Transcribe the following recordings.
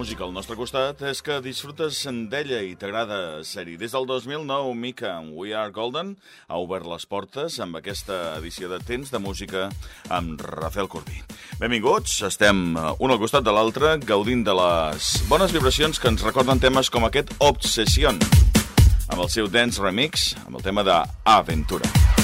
música al nostre costat és que disfrutes d'ella i t'agrada ser-hi. Des del 2009, Mika amb We Are Golden ha obert les portes amb aquesta edició de Temps de Música amb Rafael Corbí. Benvinguts, estem un al costat de l'altre gaudint de les bones vibracions que ens recorden temes com aquest Obsession amb el seu dance remix amb el tema d'Aventura. Aventura.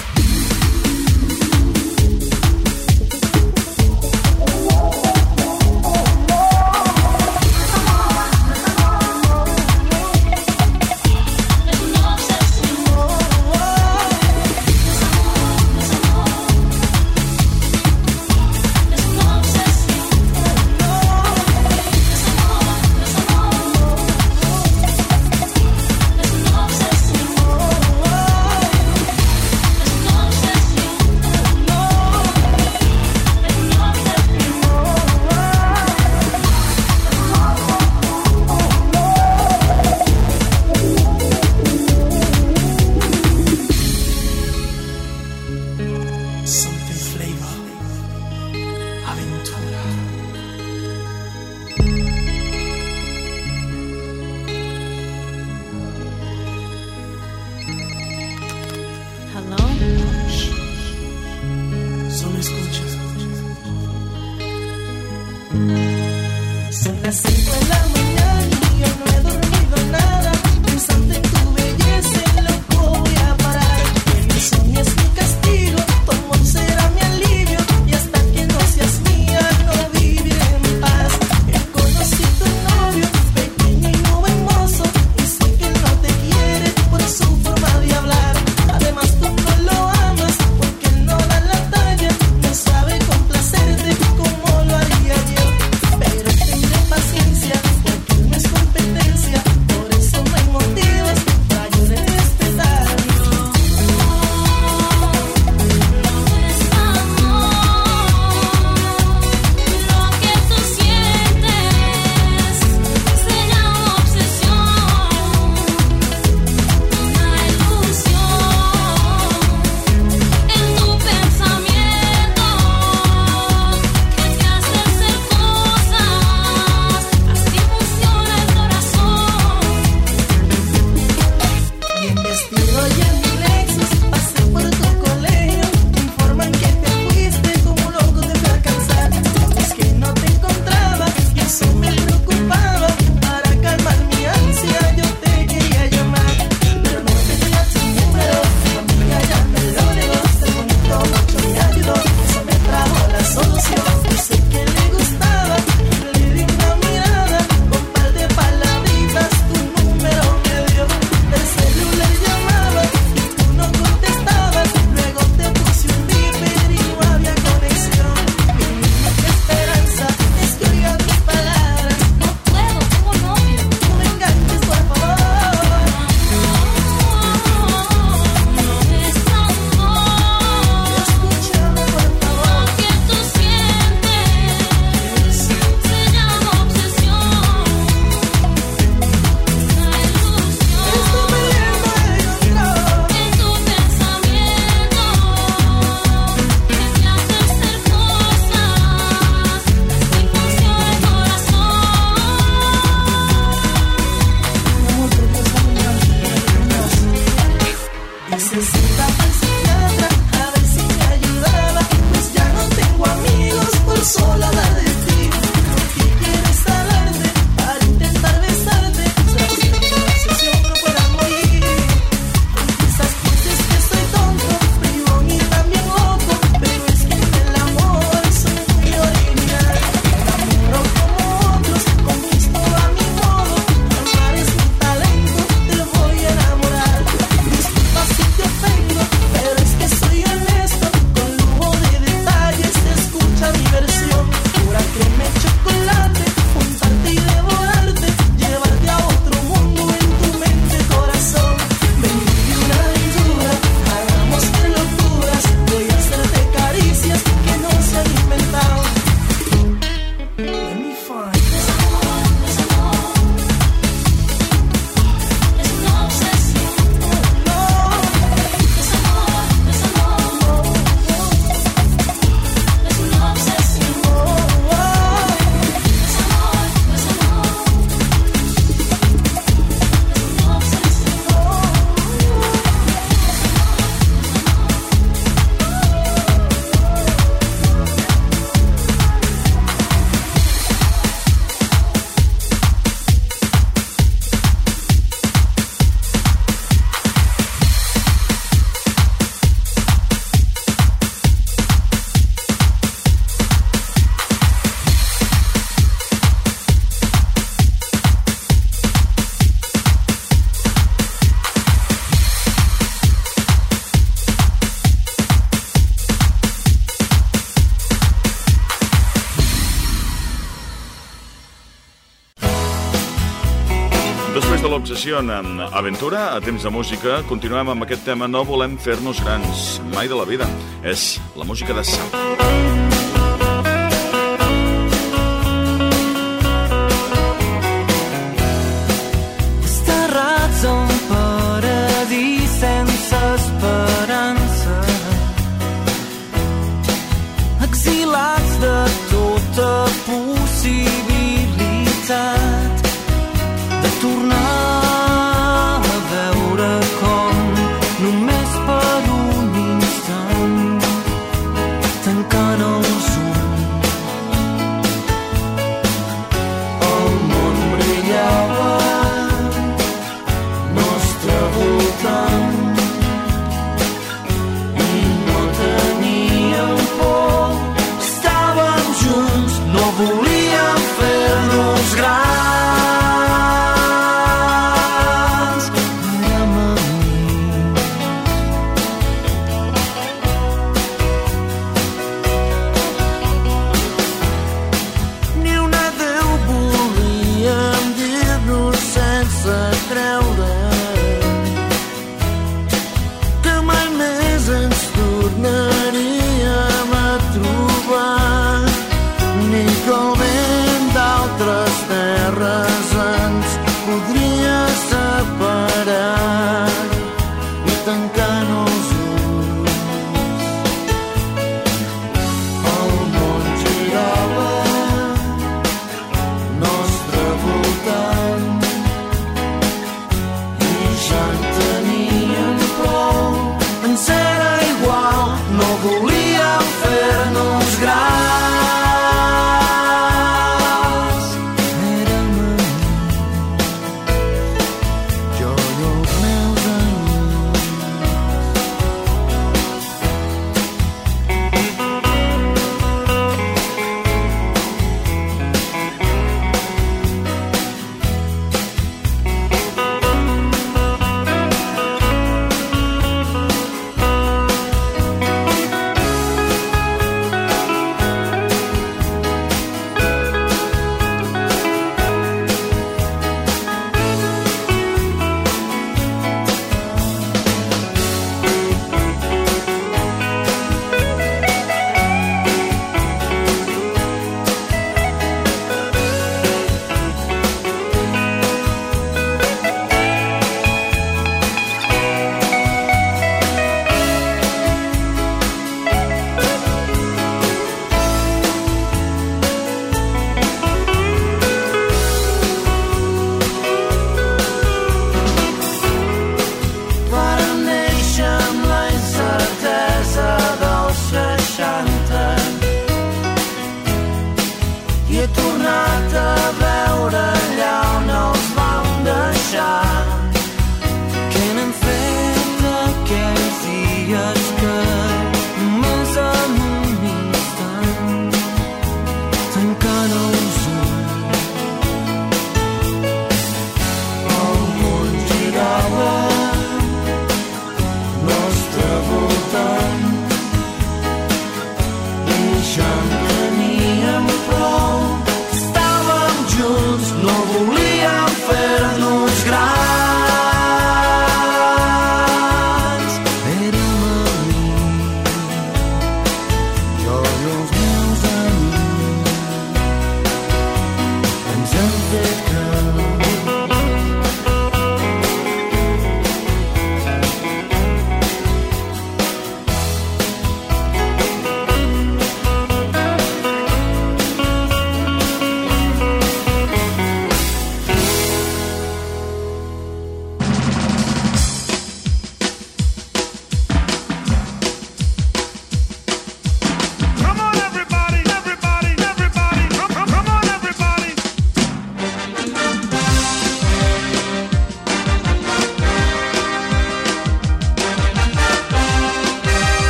Obsession en Aventura, a temps de música. Continuem amb aquest tema No volem fer-nos grans, mai de la vida. És la música de Sam.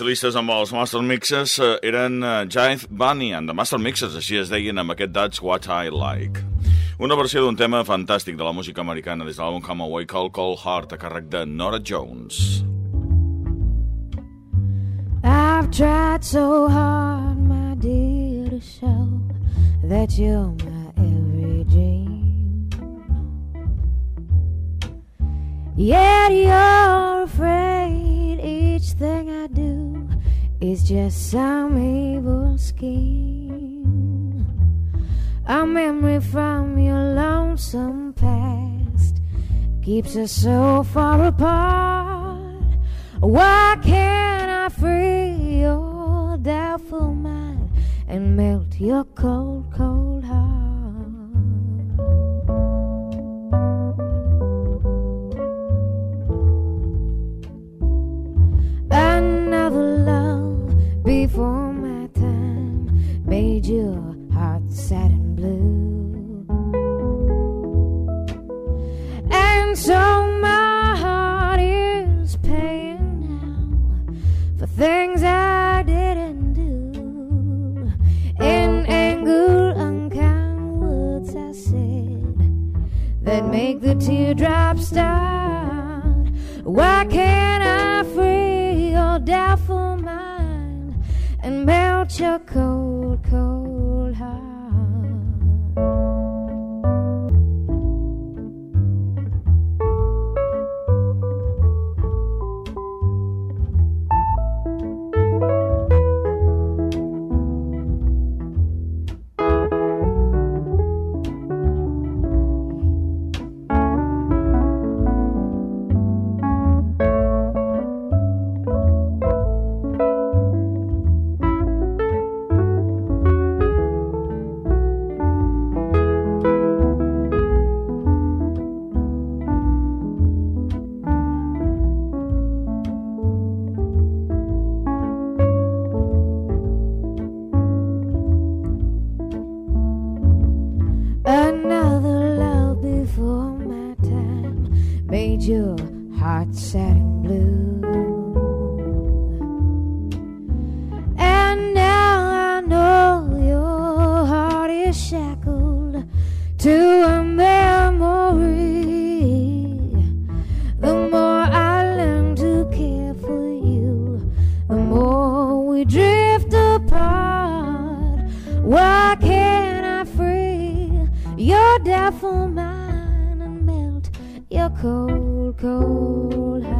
Especialistes amb els Master Mixes eh, eren uh, Jive Bunny and the Master Mixes, així es deien amb aquest That's What I Like. Una versió d'un tema fantàstic de la música americana des de l'àlbum Come Away Call Call Heart a càrrec de Nora Jones. I've tried so hard, my dear, to show that you're my every dream. Yet you're afraid each thing I do is just some evil scheme. A memory from your lonesome past keeps us so far apart. Why can't I free your doubtful mind and melt your cold, cold before my time made your heart sad and blue. And so my heart is paying now for things I didn't do. In anger, unkind words I said that make the teardrops start. Doubtful mind and melt your cold, cold heart?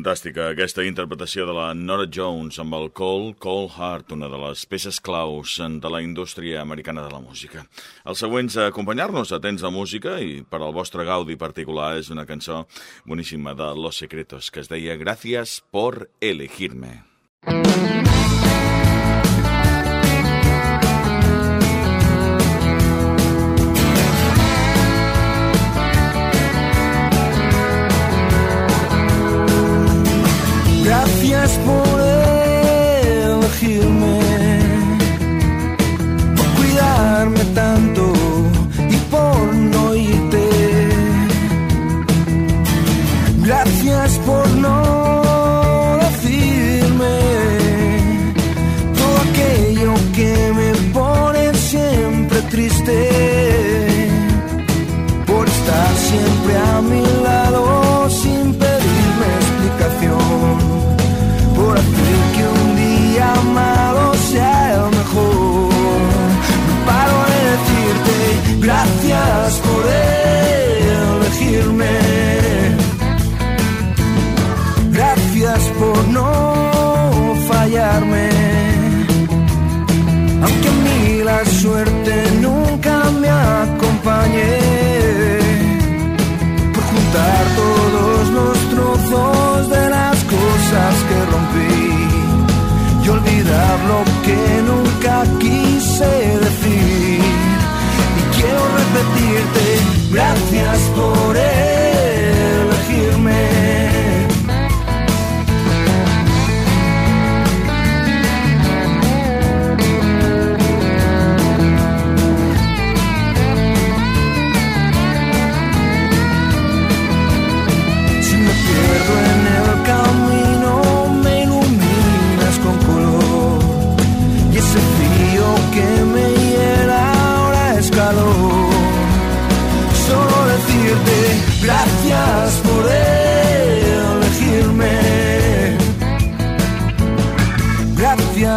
Fantàstica aquesta interpretació de la Nora Jones amb el Cold, Cold Heart, una de les peces claus de la indústria americana de la música. Els següents a acompanyar-nos a temps de música i per al vostre gaudi particular és una cançó boníssima de Los Secretos que es deia Gracias por elegirme. Gracias gracias por no fallarme. Aunque a mí la suerte nunca me acompañe. Por juntar todos los trozos de las cosas que rompí. Y olvidar lo que nunca quise decir. Y quiero repetirte, gracias por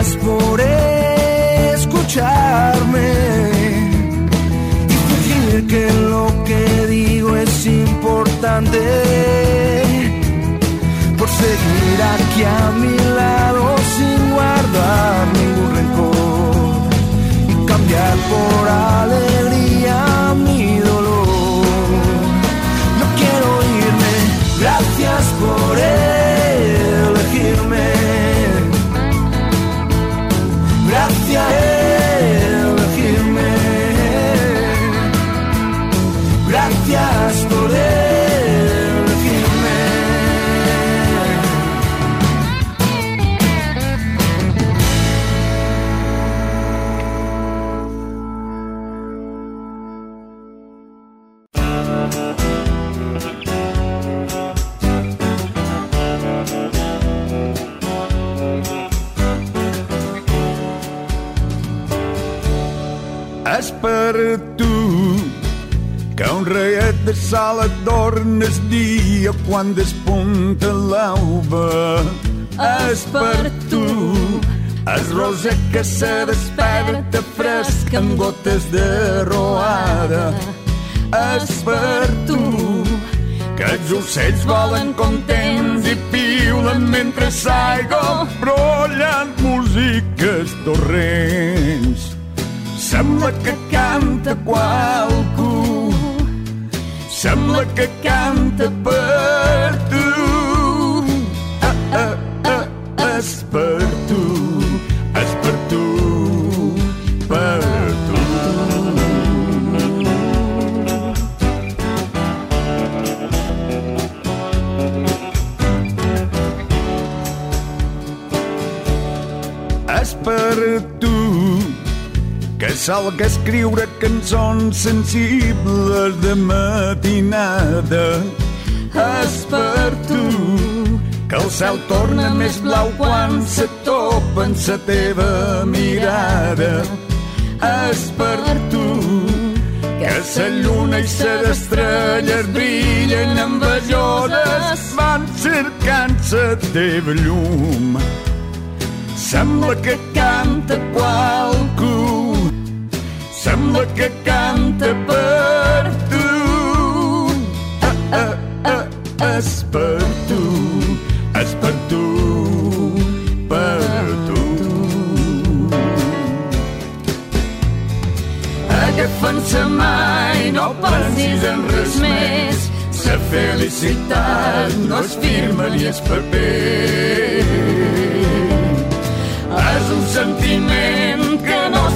Gracias por escucharme y fingir que lo que digo es importante. Por seguir aquí a mi lado sin guardar És per tu que un reiet de sal adorna el dia quan despunta l'alba. És per tu el roser que se desperta fresc amb gotes de roada. És per tu que els ocells volen contents i piulen mentre s'aigua brollant músiques torrents. Sembla que canta qualcú, sembla que canta per tu. Ah, ah, ah, és per tu, és per tu, per tu. És per tu que a escriure cançons sensibles de matinada. És per tu que el cel torna més blau quan se topa en sa teva mirada. És per tu que sa lluna i ses estrelles brillen envejoses van cercant sa teva llum. Sembla que canta qualcú, sembla que canta per tu. Ah, ah, ah, és per tu, és per tu, per tu. Agafant-se mai, no pensis en res més. La felicitat no es firma ni es paper. És un sentiment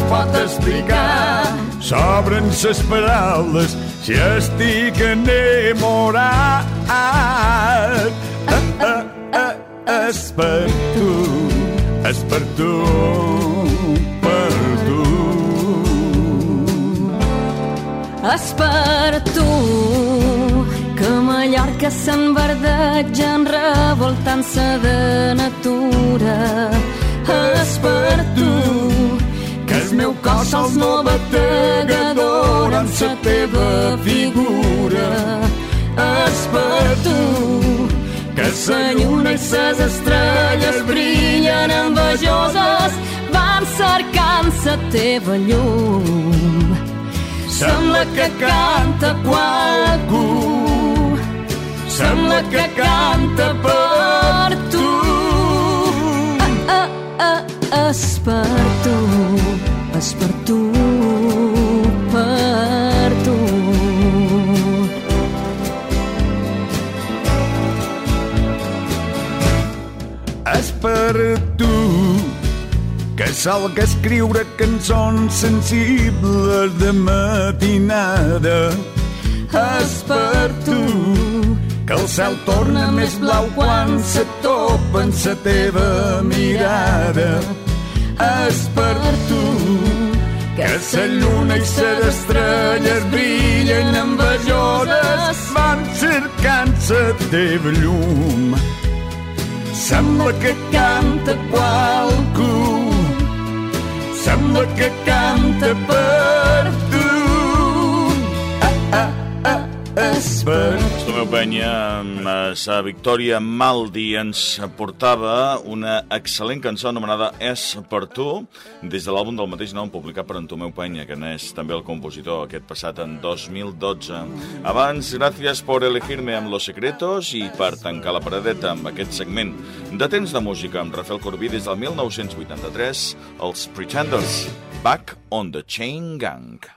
pot explicar. S'obren ses paraules si estic enamorat. Ah, ah, ah, és per tu, és per tu, per tu. És per tu que Mallorca s'enverdeja revoltant-se de natura. És per tu meu cos sols no bategador amb sa teva figura. És per tu que sa lluna i ses estrelles brillen envejoses van cercant sa teva llum. Sembla que canta qualcú, sembla que canta per tu. Ah, ah, ah, és per tu, és per tu, per tu. És per tu que salga a escriure cançons sensibles de matinada. És per tu que el cel torna més blau quan se topa en sa teva mirada. És per tu que sa lluna i ses estrelles brillen envejoses van cercant sa teva llum. Sembla que canta qualcú, sembla que canta per tu. Ah, ah, ah, per Penya, amb eh, sa Victòria Maldi, ens portava una excel·lent cançó anomenada És per tu, des de l'àlbum del mateix nom publicat per en Tomeu Penya, que n'és també el compositor, aquest passat en 2012. Abans, gràcies per elegir-me amb Los Secretos i per tancar la paradeta amb aquest segment de temps de música amb Rafael Corbí des del 1983, els Pretenders, Back on the Chain Gang.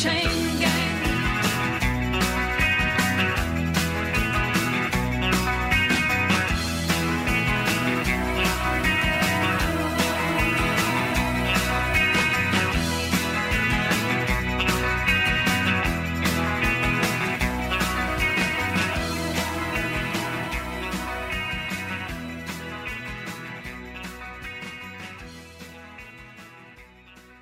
change.